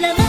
la